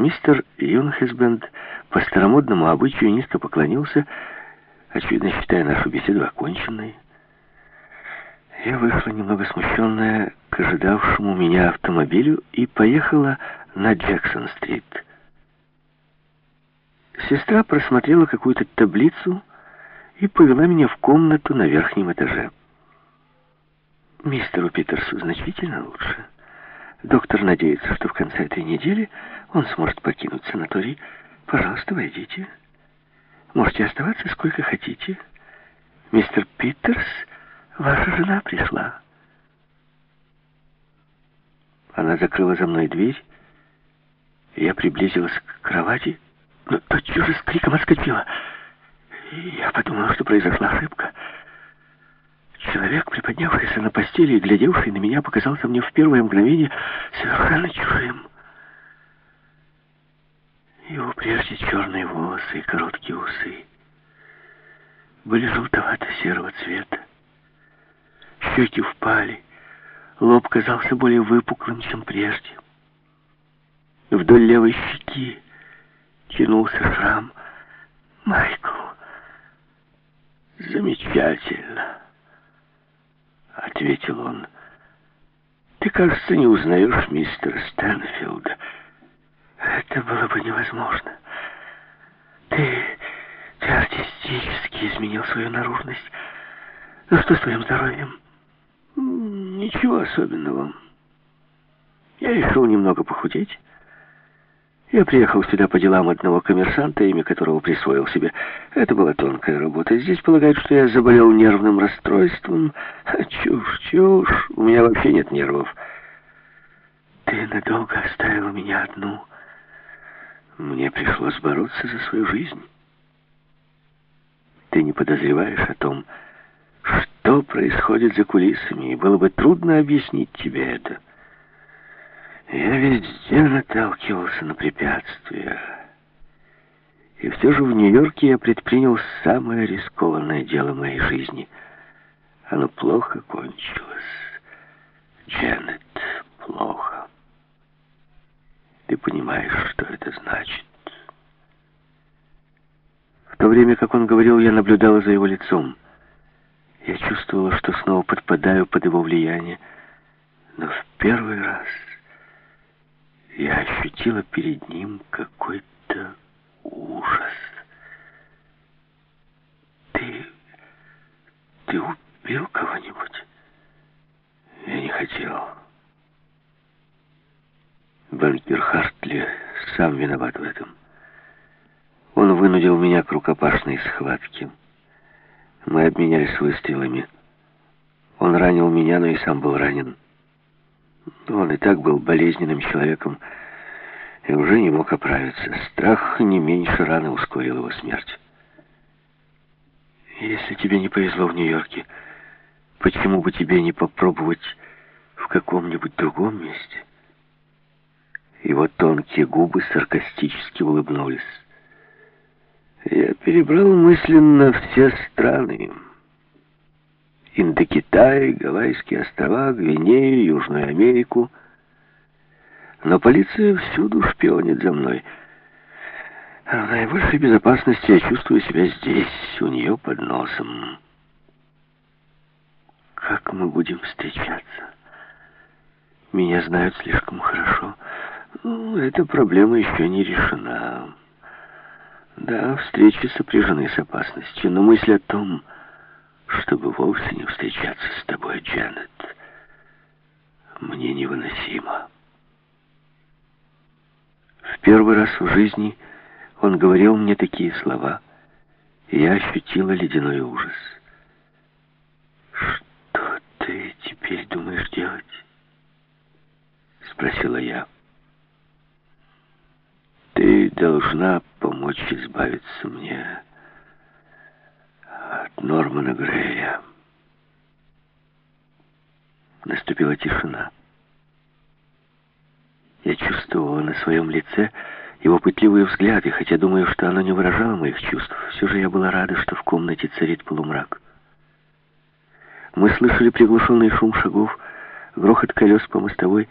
Мистер Юнхесбенд по старомодному обычаю низко поклонился, очевидно считая нашу беседу оконченной. Я вышла немного смущенная к ожидавшему меня автомобилю и поехала на Джексон-стрит. Сестра просмотрела какую-то таблицу и повела меня в комнату на верхнем этаже. Мистеру Питерсу значительно лучше. Доктор надеется, что в конце этой недели он сможет покинуть санаторий. Пожалуйста, войдите. Можете оставаться сколько хотите. Мистер Питерс, ваша жена пришла. Она закрыла за мной дверь, я приблизилась к кровати, но тотчас же с криком отскочила. Я подумала, что произошла ошибка. Человек, приподнявшийся на постели и глядевший на меня, показался мне в первое мгновение совершенно чужим. Его прежде черные волосы и короткие усы были желтовато-серого цвета. Щеки впали, лоб казался более выпуклым, чем прежде. Вдоль левой щеки тянулся шрам. «Майкл, замечательно!» — ответил он. «Ты, кажется, не узнаешь мистера Стэнфилда. Это было бы невозможно. Ты, ты артистически изменил свою наружность. Ну что с твоим здоровьем?» «Ничего особенного. Я решил немного похудеть». Я приехал сюда по делам одного коммерсанта, имя которого присвоил себе. Это была тонкая работа. Здесь полагают, что я заболел нервным расстройством. Чушь, чушь. У меня вообще нет нервов. Ты надолго оставила меня одну. Мне пришлось бороться за свою жизнь. Ты не подозреваешь о том, что происходит за кулисами, и было бы трудно объяснить тебе это. Я везде наталкивался на препятствия. И все же в Нью-Йорке я предпринял самое рискованное дело моей жизни. Оно плохо кончилось. Дженнет, плохо. Ты понимаешь, что это значит? В то время, как он говорил, я наблюдала за его лицом. Я чувствовала, что снова подпадаю под его влияние. Но в первый раз я ощутила перед ним какой-то ужас. Ты... ты убил кого-нибудь? Я не хотел. Банкир Хартли сам виноват в этом. Он вынудил меня к рукопашной схватке. Мы обменялись выстрелами. Он ранил меня, но и сам был ранен. Он и так был болезненным человеком и уже не мог оправиться. Страх не меньше рано ускорил его смерть. Если тебе не повезло в Нью-Йорке, почему бы тебе не попробовать в каком-нибудь другом месте? Его тонкие губы саркастически улыбнулись. Я перебрал мысленно все страны. Индокитай, Гавайские острова, Гвинею, Южную Америку. Но полиция всюду шпионит за мной. А в наивысшей безопасности я чувствую себя здесь, у нее под носом. Как мы будем встречаться? Меня знают слишком хорошо. Ну, эта проблема еще не решена. Да, встречи сопряжены с опасностью, но мысль о том чтобы вовсе не встречаться с тобой, Джанет, мне невыносимо. В первый раз в жизни он говорил мне такие слова, и я ощутила ледяной ужас. «Что ты теперь думаешь делать?» — спросила я. «Ты должна помочь избавиться мне Нормана Грея. Наступила тишина. Я чувствовала на своем лице его пытливые взгляды, хотя думаю, что оно не выражало моих чувств. Все же я была рада, что в комнате царит полумрак. Мы слышали приглушенный шум шагов, грохот колес по мостовой,